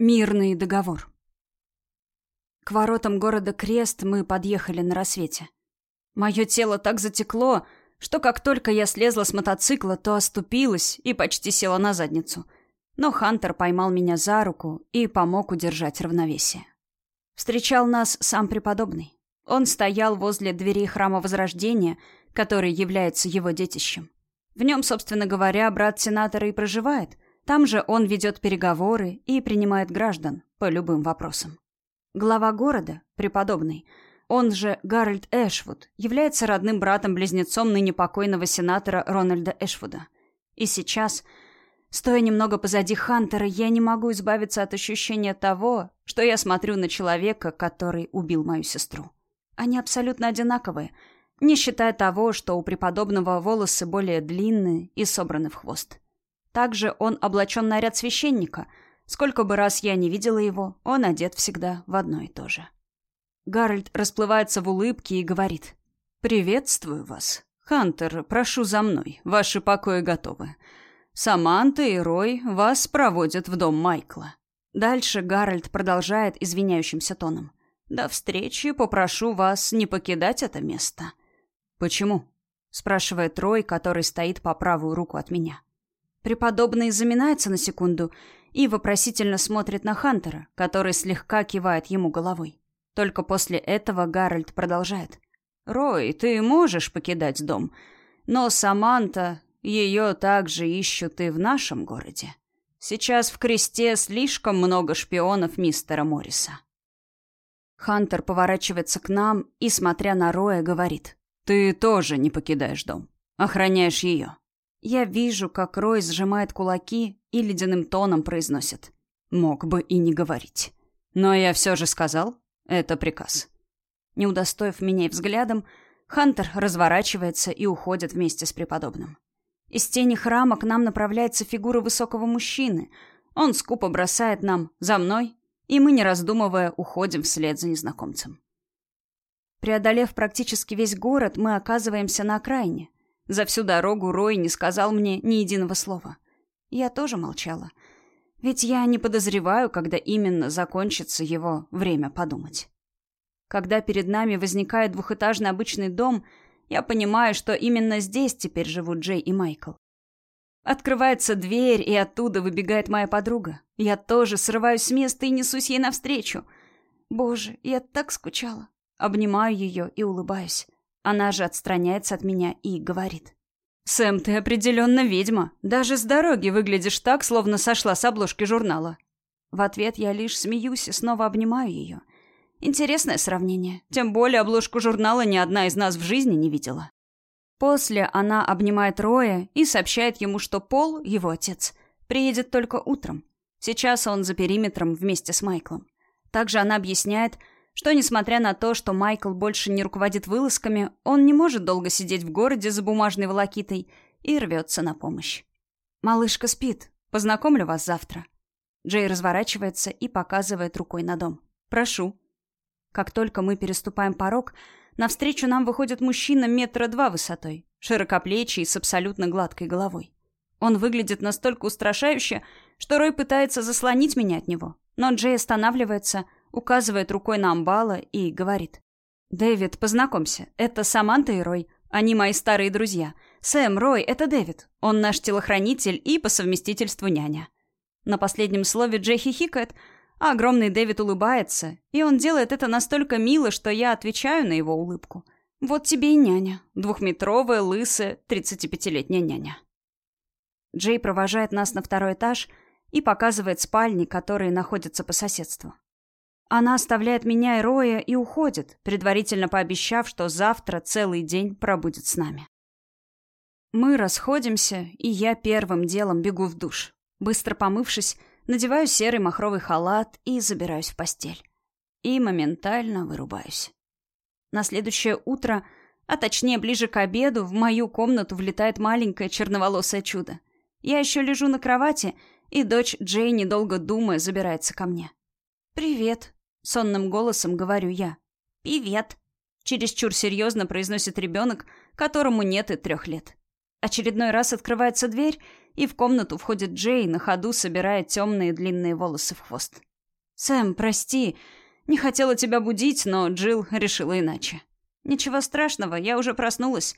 Мирный договор. К воротам города Крест мы подъехали на рассвете. Мое тело так затекло, что как только я слезла с мотоцикла, то оступилась и почти села на задницу. Но Хантер поймал меня за руку и помог удержать равновесие. Встречал нас сам преподобный. Он стоял возле дверей храма Возрождения, который является его детищем. В нем, собственно говоря, брат сенатора и проживает — там же он ведет переговоры и принимает граждан по любым вопросам. Глава города, преподобный, он же Гарольд Эшвуд, является родным братом-близнецом ныне покойного сенатора Рональда Эшвуда. И сейчас, стоя немного позади Хантера, я не могу избавиться от ощущения того, что я смотрю на человека, который убил мою сестру. Они абсолютно одинаковые, не считая того, что у преподобного волосы более длинные и собраны в хвост. Также он облачен наряд священника. Сколько бы раз я не видела его, он одет всегда в одно и то же. Гарольд расплывается в улыбке и говорит. «Приветствую вас. Хантер, прошу за мной. Ваши покои готовы. Саманта и Рой вас проводят в дом Майкла». Дальше Гарольд продолжает извиняющимся тоном. «До встречи попрошу вас не покидать это место». «Почему?» — спрашивает Рой, который стоит по правую руку от меня. Преподобный заминается на секунду и вопросительно смотрит на Хантера, который слегка кивает ему головой. Только после этого Гарольд продолжает. «Рой, ты можешь покидать дом, но Саманта, ее также ищут и в нашем городе. Сейчас в кресте слишком много шпионов мистера Морриса». Хантер поворачивается к нам и, смотря на Роя, говорит. «Ты тоже не покидаешь дом. Охраняешь ее. Я вижу, как Рой сжимает кулаки и ледяным тоном произносит. Мог бы и не говорить. Но я все же сказал. Это приказ. Не удостоив меня взглядом, Хантер разворачивается и уходит вместе с преподобным. Из тени храма к нам направляется фигура высокого мужчины. Он скупо бросает нам «за мной», и мы, не раздумывая, уходим вслед за незнакомцем. Преодолев практически весь город, мы оказываемся на окраине — за всю дорогу Рой не сказал мне ни единого слова. Я тоже молчала. Ведь я не подозреваю, когда именно закончится его время подумать. Когда перед нами возникает двухэтажный обычный дом, я понимаю, что именно здесь теперь живут Джей и Майкл. Открывается дверь, и оттуда выбегает моя подруга. Я тоже срываюсь с места и несусь ей навстречу. Боже, я так скучала. Обнимаю ее и улыбаюсь. Она же отстраняется от меня и говорит. «Сэм, ты определенно ведьма. Даже с дороги выглядишь так, словно сошла с обложки журнала». В ответ я лишь смеюсь и снова обнимаю ее. Интересное сравнение. Тем более обложку журнала ни одна из нас в жизни не видела. После она обнимает Роя и сообщает ему, что Пол, его отец, приедет только утром. Сейчас он за периметром вместе с Майклом. Также она объясняет, что, несмотря на то, что Майкл больше не руководит вылазками, он не может долго сидеть в городе за бумажной волокитой и рвется на помощь. «Малышка спит. Познакомлю вас завтра». Джей разворачивается и показывает рукой на дом. «Прошу». Как только мы переступаем порог, навстречу нам выходит мужчина метра два высотой, широкоплечий с абсолютно гладкой головой. Он выглядит настолько устрашающе, что Рой пытается заслонить меня от него, но Джей останавливается – указывает рукой на Амбала и говорит. «Дэвид, познакомься, это Саманта и Рой. Они мои старые друзья. Сэм, Рой, это Дэвид. Он наш телохранитель и по совместительству няня». На последнем слове Джей хихикает, а огромный Дэвид улыбается, и он делает это настолько мило, что я отвечаю на его улыбку. «Вот тебе и няня. Двухметровая, лысая, 35-летняя няня». Джей провожает нас на второй этаж и показывает спальни, которые находятся по соседству. Она оставляет меня и Роя и уходит, предварительно пообещав, что завтра целый день пробудет с нами. Мы расходимся, и я первым делом бегу в душ. Быстро помывшись, надеваю серый махровый халат и забираюсь в постель. И моментально вырубаюсь. На следующее утро, а точнее ближе к обеду, в мою комнату влетает маленькое черноволосое чудо. Я еще лежу на кровати, и дочь Джей, недолго думая, забирается ко мне. «Привет», Сонным голосом говорю я. «Привет!» Чересчур серьезно произносит ребенок, которому нет и трех лет. Очередной раз открывается дверь, и в комнату входит Джей, на ходу собирая темные длинные волосы в хвост. «Сэм, прости. Не хотела тебя будить, но Джилл решила иначе. Ничего страшного, я уже проснулась,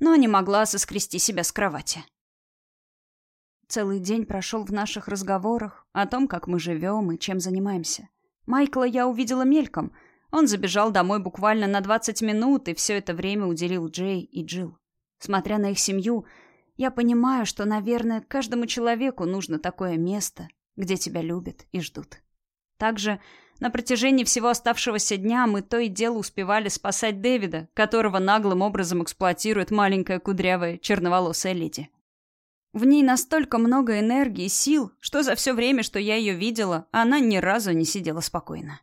но не могла соскрести себя с кровати». Целый день прошел в наших разговорах о том, как мы живем и чем занимаемся. Майкла я увидела мельком. Он забежал домой буквально на 20 минут и все это время уделил Джей и Джилл. Смотря на их семью, я понимаю, что, наверное, каждому человеку нужно такое место, где тебя любят и ждут. Также на протяжении всего оставшегося дня мы то и дело успевали спасать Дэвида, которого наглым образом эксплуатирует маленькая кудрявая черноволосая леди. В ней настолько много энергии сил, что за все время, что я ее видела, она ни разу не сидела спокойно.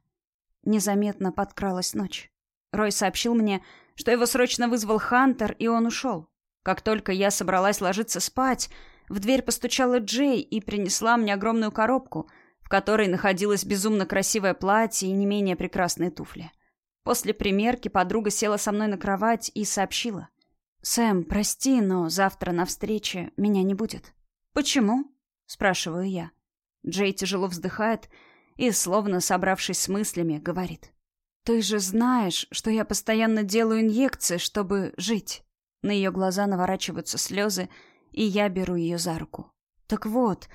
Незаметно подкралась ночь. Рой сообщил мне, что его срочно вызвал Хантер, и он ушел. Как только я собралась ложиться спать, в дверь постучала Джей и принесла мне огромную коробку, в которой находилось безумно красивое платье и не менее прекрасные туфли. После примерки подруга села со мной на кровать и сообщила. «Сэм, прости, но завтра на встрече меня не будет». «Почему?» — спрашиваю я. Джей тяжело вздыхает и, словно собравшись с мыслями, говорит. «Ты же знаешь, что я постоянно делаю инъекции, чтобы жить». На ее глаза наворачиваются слезы, и я беру ее за руку. Так вот,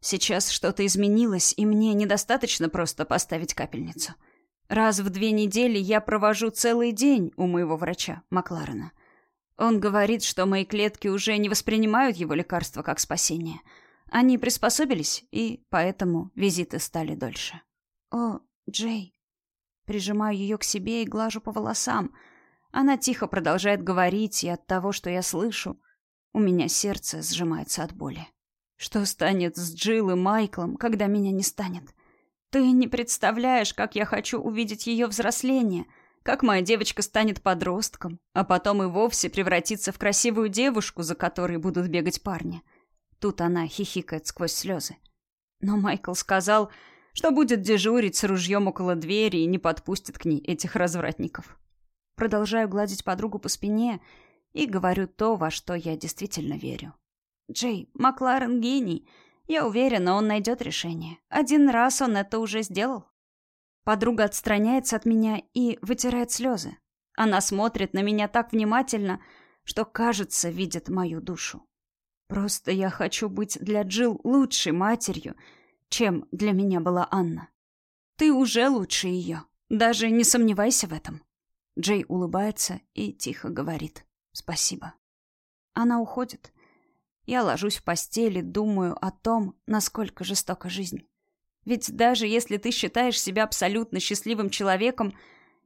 сейчас что-то изменилось, и мне недостаточно просто поставить капельницу. Раз в две недели я провожу целый день у моего врача, Макларена. Он говорит, что мои клетки уже не воспринимают его лекарства как спасение. Они приспособились, и поэтому визиты стали дольше. «О, Джей!» Прижимаю ее к себе и глажу по волосам — она тихо продолжает говорить, и от того, что я слышу, у меня сердце сжимается от боли. Что станет с Джилл и Майклом, когда меня не станет? Ты не представляешь, как я хочу увидеть ее взросление, как моя девочка станет подростком, а потом и вовсе превратится в красивую девушку, за которой будут бегать парни. Тут она хихикает сквозь слезы. Но Майкл сказал, что будет дежурить с ружьем около двери и не подпустит к ней этих развратников. Продолжаю гладить подругу по спине и говорю то, во что я действительно верю. Джей, Макларен гений. Я уверена, он найдет решение. Один раз он это уже сделал. Подруга отстраняется от меня и вытирает слезы. Она смотрит на меня так внимательно, что, кажется, видит мою душу. Просто я хочу быть для Джил лучшей матерью, чем для меня была Анна. Ты уже лучше ее. Даже не сомневайся в этом. Джей улыбается и тихо говорит «Спасибо». Она уходит. Я ложусь в постели, думаю о том, насколько жестока жизнь. Ведь даже если ты считаешь себя абсолютно счастливым человеком,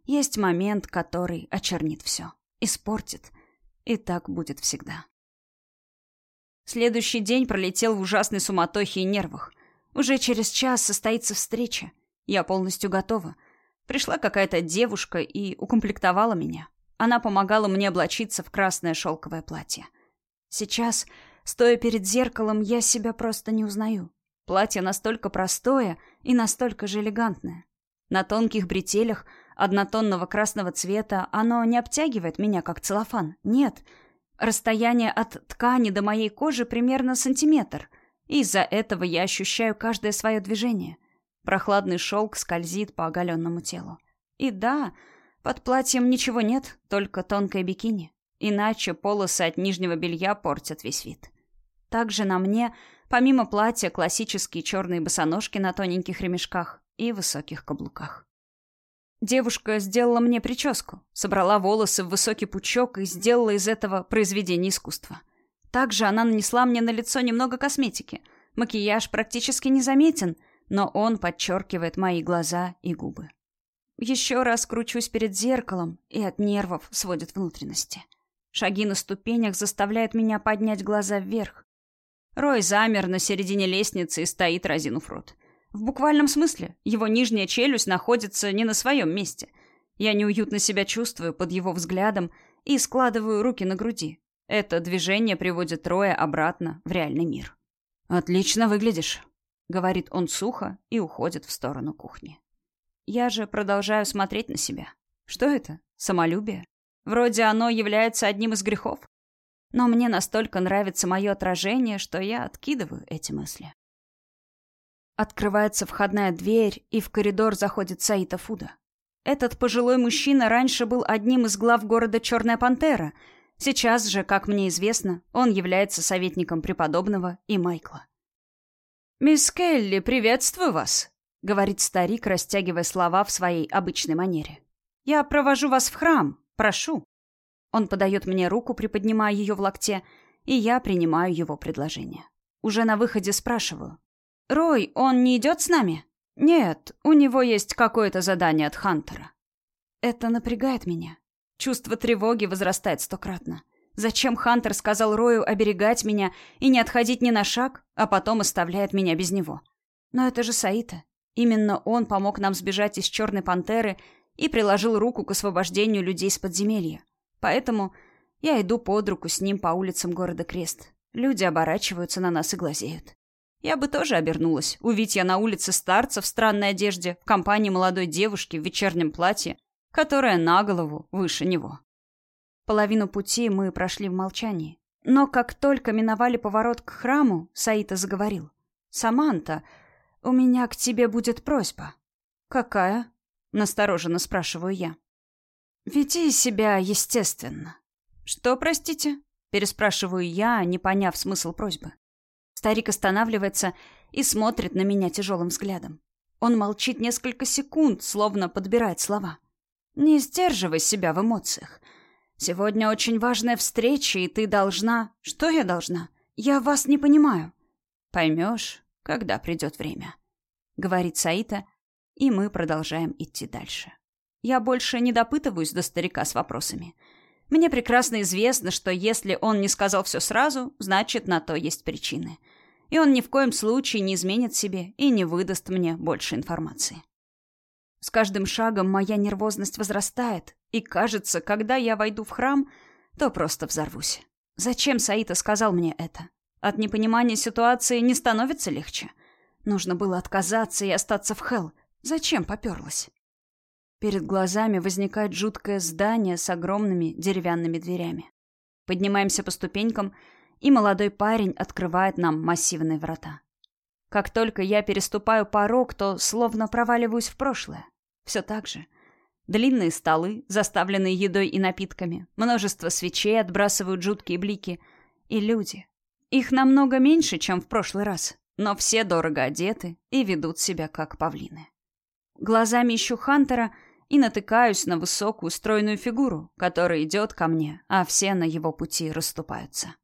есть момент, который очернит все, испортит. И так будет всегда. Следующий день пролетел в ужасной суматохе и нервах. Уже через час состоится встреча. Я полностью готова — Пришла какая-то девушка и укомплектовала меня. Она помогала мне облачиться в красное шелковое платье. Сейчас, стоя перед зеркалом, я себя просто не узнаю. Платье настолько простое и настолько же элегантное. На тонких бретелях однотонного красного цвета оно не обтягивает меня, как целлофан. Нет. Расстояние от ткани до моей кожи примерно сантиметр. из-за этого я ощущаю каждое свое движение. Прохладный шелк скользит по оголенному телу. И да, под платьем ничего нет, только тонкое бикини. Иначе полосы от нижнего белья портят весь вид. Также на мне, помимо платья, классические черные босоножки на тоненьких ремешках и высоких каблуках. Девушка сделала мне прическу, собрала волосы в высокий пучок и сделала из этого произведение искусства. Также она нанесла мне на лицо немного косметики. Макияж практически незаметен — но он подчеркивает мои глаза и губы. Еще раз кручусь перед зеркалом, и от нервов сводит внутренности. Шаги на ступенях заставляют меня поднять глаза вверх. Рой замер на середине лестницы и стоит, разинув рот. В буквальном смысле, его нижняя челюсть находится не на своем месте. Я неуютно себя чувствую под его взглядом и складываю руки на груди. Это движение приводит Роя обратно в реальный мир. «Отлично выглядишь», говорит он сухо и уходит в сторону кухни. Я же продолжаю смотреть на себя. Что это? Самолюбие? Вроде оно является одним из грехов. Но мне настолько нравится мое отражение, что я откидываю эти мысли. Открывается входная дверь, и в коридор заходит Саита Фуда. Этот пожилой мужчина раньше был одним из глав города Черная Пантера. Сейчас же, как мне известно, он является советником преподобного и Майкла. «Мисс Келли, приветствую вас», — говорит старик, растягивая слова в своей обычной манере. «Я провожу вас в храм. Прошу». Он подает мне руку, приподнимая ее в локте, и я принимаю его предложение. Уже на выходе спрашиваю. «Рой, он не идет с нами?» «Нет, у него есть какое-то задание от Хантера». Это напрягает меня. Чувство тревоги возрастает стократно. Зачем Хантер сказал Рою оберегать меня и не отходить ни на шаг, а потом оставляет меня без него? Но это же Саита. Именно он помог нам сбежать из Черной Пантеры и приложил руку к освобождению людей с подземелья. Поэтому я иду под руку с ним по улицам города Крест. Люди оборачиваются на нас и глазеют. Я бы тоже обернулась, увидеть я на улице старца в странной одежде, в компании молодой девушки в вечернем платье, которая на голову выше него. Половину пути мы прошли в молчании. Но как только миновали поворот к храму, Саита заговорил. «Саманта, у меня к тебе будет просьба». «Какая?» — настороженно спрашиваю я. «Веди себя естественно». «Что, простите?» — переспрашиваю я, не поняв смысл просьбы. Старик останавливается и смотрит на меня тяжелым взглядом. Он молчит несколько секунд, словно подбирает слова. «Не сдерживай себя в эмоциях. Сегодня очень важная встреча, и ты должна...» «Что я должна? Я вас не понимаю». «Поймешь, когда придет время», — говорит Саита, и мы продолжаем идти дальше. Я больше не допытываюсь до старика с вопросами. Мне прекрасно известно, что если он не сказал все сразу, значит, на то есть причины. И он ни в коем случае не изменит себе и не выдаст мне больше информации. С каждым шагом моя нервозность возрастает, и кажется, когда я войду в храм, то просто взорвусь. Зачем Саита сказал мне это? От непонимания ситуации не становится легче. Нужно было отказаться и остаться в Хелл. Зачем поперлась? Перед глазами возникает жуткое здание с огромными деревянными дверями. Поднимаемся по ступенькам, и молодой парень открывает нам массивные врата. Как только я переступаю порог, то словно проваливаюсь в прошлое. Все так же. Длинные столы, заставленные едой и напитками, множество свечей отбрасывают жуткие блики, и люди. Их намного меньше, чем в прошлый раз, но все дорого одеты и ведут себя как павлины. Глазами ищу Хантера — и натыкаюсь на высокую стройную фигуру, которая идет ко мне, а все на его пути расступаются.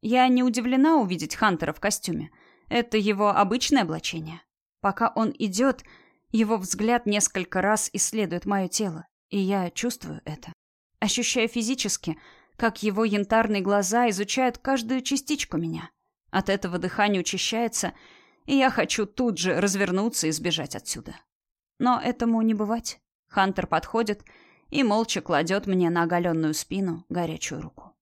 Я не удивлена увидеть Хантера в костюме. Это его обычное облачение. Пока он идет, его взгляд несколько раз исследует мое тело, и я чувствую это. Ощущаю физически, как его янтарные глаза изучают каждую частичку меня. От этого дыхание учащается, и я хочу тут же развернуться и сбежать отсюда. Но этому не бывать. Хантер подходит и молча кладет мне на оголенную спину горячую руку.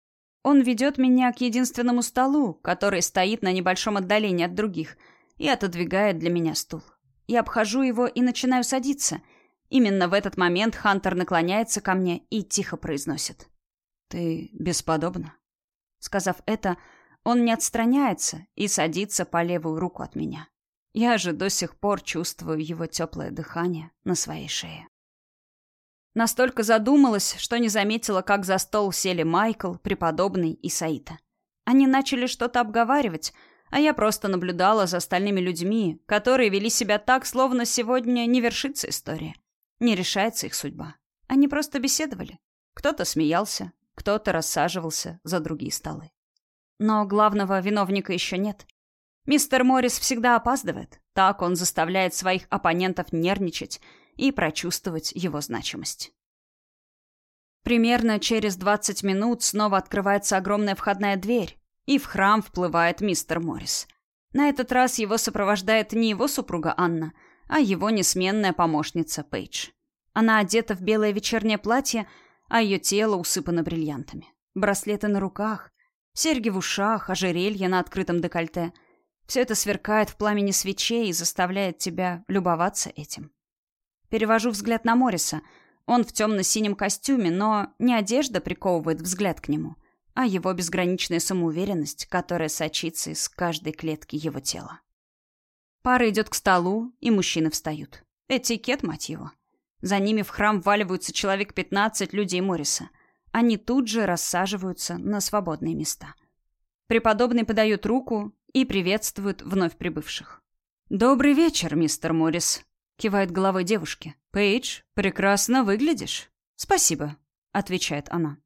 Он ведет меня к единственному столу, который стоит на небольшом отдалении от других, и отодвигает для меня стул. Я обхожу его и начинаю садиться. Именно в этот момент Хантер наклоняется ко мне и тихо произносит. «Ты бесподобна». Сказав это, он не отстраняется и садится по левую руку от меня. Я же до сих пор чувствую его теплое дыхание на своей шее. Настолько задумалась, что не заметила, как за стол сели Майкл, преподобный и Саита. Они начали что-то обговаривать, а я просто наблюдала за остальными людьми, которые вели себя так, словно сегодня не вершится история. Не решается их судьба. Они просто беседовали. Кто-то смеялся, кто-то рассаживался за другие столы. Но главного виновника еще нет. Мистер Моррис всегда опаздывает. Так он заставляет своих оппонентов нервничать и прочувствовать его значимость. Примерно через 20 минут снова открывается огромная входная дверь, и в храм вплывает мистер Моррис. На этот раз его сопровождает не его супруга Анна, а его несменная помощница Пейдж. Она одета в белое вечернее платье, а ее тело усыпано бриллиантами. Браслеты на руках, серьги в ушах, ожерелье на открытом декольте. Все это сверкает в пламени свечей и заставляет тебя любоваться этим. Перевожу взгляд на Морриса. Он в темно-синем костюме, но не одежда приковывает взгляд к нему, а его безграничная самоуверенность, которая сочится из каждой клетки его тела. Пара идет к столу, и мужчины встают. Этикет, мать его. За ними в храм валиваются человек 15 людей Морриса. Они тут же рассаживаются на свободные места. Преподобный подает руку и приветствует вновь прибывших. «Добрый вечер, мистер Моррис», — кивает головой девушке. «Пейдж, прекрасно выглядишь». «Спасибо», — отвечает она.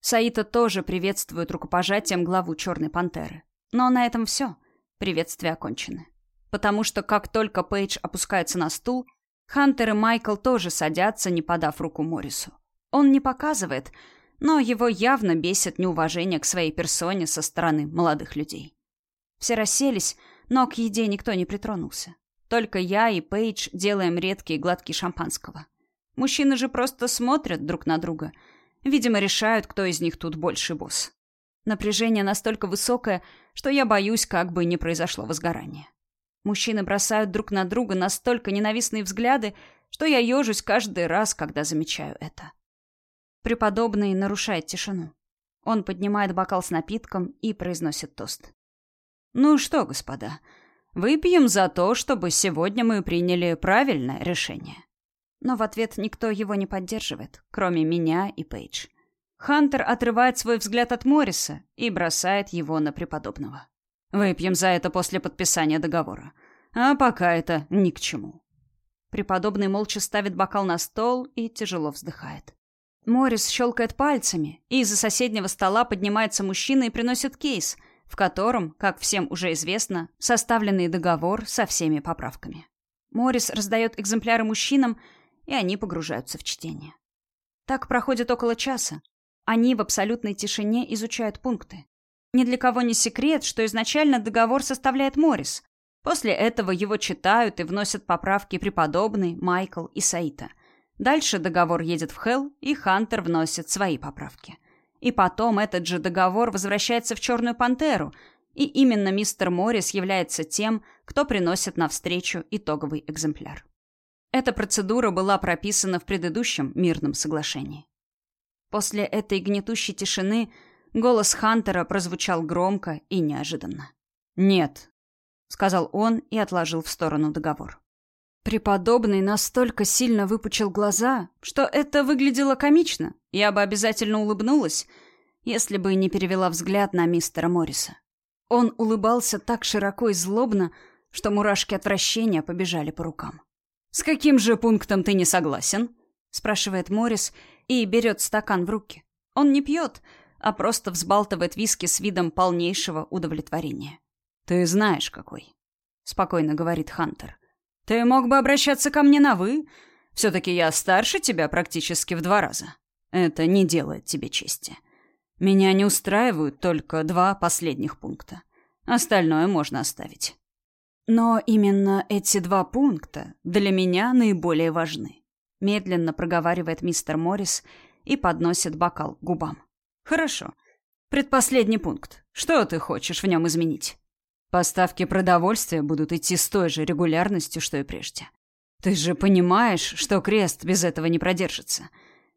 Саита тоже приветствует рукопожатием главу Черной Пантеры. Но на этом все. Приветствия окончены. Потому что как только Пейдж опускается на стул, Хантер и Майкл тоже садятся, не подав руку Моррису. Он не показывает, но его явно бесит неуважение к своей персоне со стороны молодых людей. Все расселись, но к еде никто не притронулся. Только я и Пейдж делаем редкие глотки шампанского. Мужчины же просто смотрят друг на друга. Видимо, решают, кто из них тут больше босс. Напряжение настолько высокое, что я боюсь, как бы не произошло возгорание. Мужчины бросают друг на друга настолько ненавистные взгляды, что я ежусь каждый раз, когда замечаю это. Преподобный нарушает тишину. Он поднимает бокал с напитком и произносит тост. «Ну что, господа, выпьем за то, чтобы сегодня мы приняли правильное решение». Но в ответ никто его не поддерживает, кроме меня и Пейдж. Хантер отрывает свой взгляд от Морриса и бросает его на преподобного. «Выпьем за это после подписания договора. А пока это ни к чему». Преподобный молча ставит бокал на стол и тяжело вздыхает. Моррис щелкает пальцами, и из-за соседнего стола поднимается мужчина и приносит кейс, в котором, как всем уже известно, составленный договор со всеми поправками. Моррис раздает экземпляры мужчинам, и они погружаются в чтение. Так проходит около часа. Они в абсолютной тишине изучают пункты. Ни для кого не секрет, что изначально договор составляет Моррис. После этого его читают и вносят поправки преподобный, Майкл и Саита – Дальше договор едет в Хелл, и Хантер вносит свои поправки. И потом этот же договор возвращается в Черную Пантеру, и именно мистер Моррис является тем, кто приносит навстречу итоговый экземпляр. Эта процедура была прописана в предыдущем мирном соглашении. После этой гнетущей тишины голос Хантера прозвучал громко и неожиданно. «Нет», — сказал он и отложил в сторону договор. Преподобный настолько сильно выпучил глаза, что это выглядело комично. Я бы обязательно улыбнулась, если бы не перевела взгляд на мистера Морриса. Он улыбался так широко и злобно, что мурашки отвращения побежали по рукам. «С каким же пунктом ты не согласен?» — спрашивает Моррис и берет стакан в руки. Он не пьет, а просто взбалтывает виски с видом полнейшего удовлетворения. «Ты знаешь, какой», — спокойно говорит Хантер. Ты мог бы обращаться ко мне на «вы». Все-таки я старше тебя практически в два раза. Это не делает тебе чести. Меня не устраивают только два последних пункта. Остальное можно оставить. Но именно эти два пункта для меня наиболее важны. Медленно проговаривает мистер Моррис и подносит бокал к губам. Хорошо. Предпоследний пункт. Что ты хочешь в нем изменить? Поставки продовольствия будут идти с той же регулярностью, что и прежде. Ты же понимаешь, что крест без этого не продержится.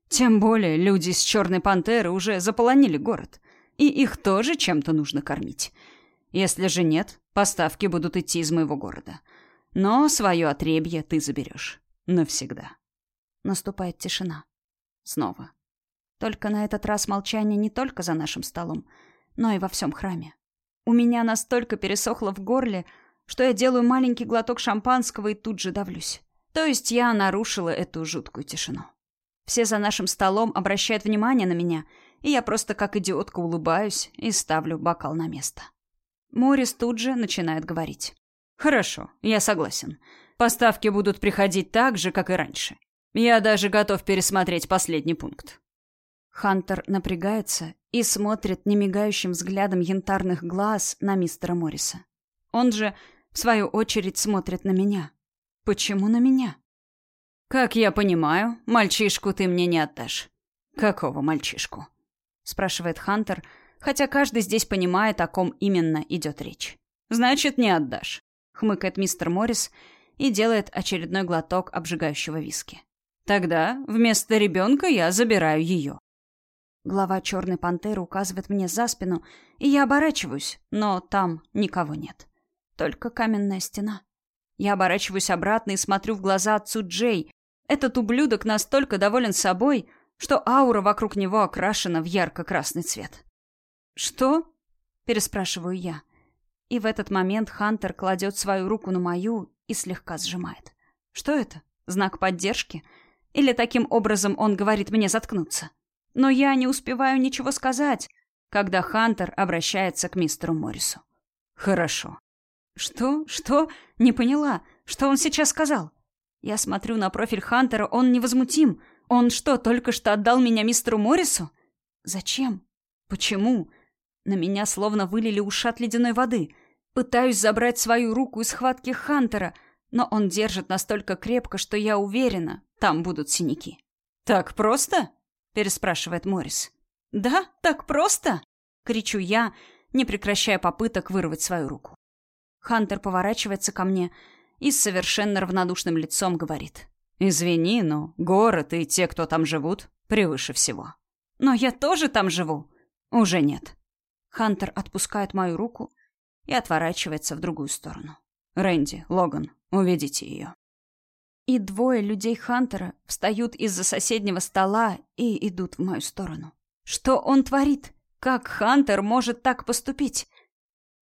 Тем более люди с Черной Пантеры уже заполонили город. И их тоже чем-то нужно кормить. Если же нет, поставки будут идти из моего города. Но свое отребье ты заберешь. Навсегда. Наступает тишина. Снова. Только на этот раз молчание не только за нашим столом, но и во всем храме. У меня настолько пересохло в горле, что я делаю маленький глоток шампанского и тут же давлюсь. То есть я нарушила эту жуткую тишину. Все за нашим столом обращают внимание на меня, и я просто как идиотка улыбаюсь и ставлю бокал на место. Морис тут же начинает говорить. «Хорошо, я согласен. Поставки будут приходить так же, как и раньше. Я даже готов пересмотреть последний пункт. Хантер напрягается и смотрит немигающим взглядом янтарных глаз на мистера Морриса. Он же, в свою очередь, смотрит на меня. Почему на меня? «Как я понимаю, мальчишку ты мне не отдашь». «Какого мальчишку?» — спрашивает Хантер, хотя каждый здесь понимает, о ком именно идет речь. «Значит, не отдашь», — хмыкает мистер Моррис и делает очередной глоток обжигающего виски. «Тогда вместо ребенка я забираю ее». Глава черной пантеры указывает мне за спину, и я оборачиваюсь, но там никого нет. Только каменная стена. Я оборачиваюсь обратно и смотрю в глаза отцу Джей. Этот ублюдок настолько доволен собой, что аура вокруг него окрашена в ярко-красный цвет. «Что?» — переспрашиваю я. И в этот момент Хантер кладет свою руку на мою и слегка сжимает. Что это? Знак поддержки? Или таким образом он говорит мне заткнуться? Но я не успеваю ничего сказать, когда Хантер обращается к мистеру Моррису. «Хорошо». «Что? Что? Не поняла. Что он сейчас сказал?» Я смотрю на профиль Хантера, он невозмутим. Он что, только что отдал меня мистеру Моррису? Зачем? Почему? На меня словно вылили ушат ледяной воды. Пытаюсь забрать свою руку из схватки Хантера, но он держит настолько крепко, что я уверена, там будут синяки. «Так просто?» — переспрашивает Моррис. «Да, так просто?» — кричу я, не прекращая попыток вырвать свою руку. Хантер поворачивается ко мне и с совершенно равнодушным лицом говорит. «Извини, но город и те, кто там живут, превыше всего». «Но я тоже там живу». «Уже нет». Хантер отпускает мою руку и отворачивается в другую сторону. «Рэнди, Логан, уведите ее». И двое людей Хантера встают из-за соседнего стола и идут в мою сторону. Что он творит? Как Хантер может так поступить?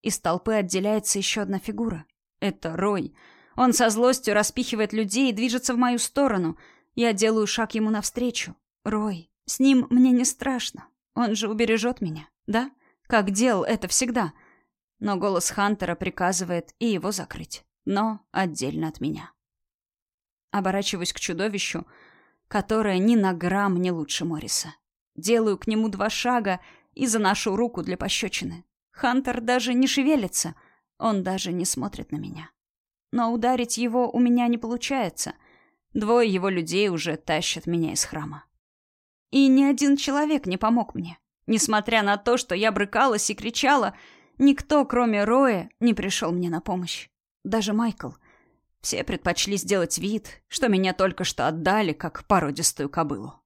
Из толпы отделяется еще одна фигура. Это Рой. Он со злостью распихивает людей и движется в мою сторону. Я делаю шаг ему навстречу. Рой, с ним мне не страшно. Он же убережет меня, да? Как делал это всегда. Но голос Хантера приказывает и его закрыть. Но отдельно от меня. Оборачиваюсь к чудовищу, которое ни на грамм не лучше Морриса. Делаю к нему два шага и заношу руку для пощечины. Хантер даже не шевелится, он даже не смотрит на меня. Но ударить его у меня не получается. Двое его людей уже тащат меня из храма. И ни один человек не помог мне. Несмотря на то, что я брыкалась и кричала, никто, кроме Роя, не пришел мне на помощь. Даже Майкл. Все предпочли сделать вид, что меня только что отдали, как породистую кобылу.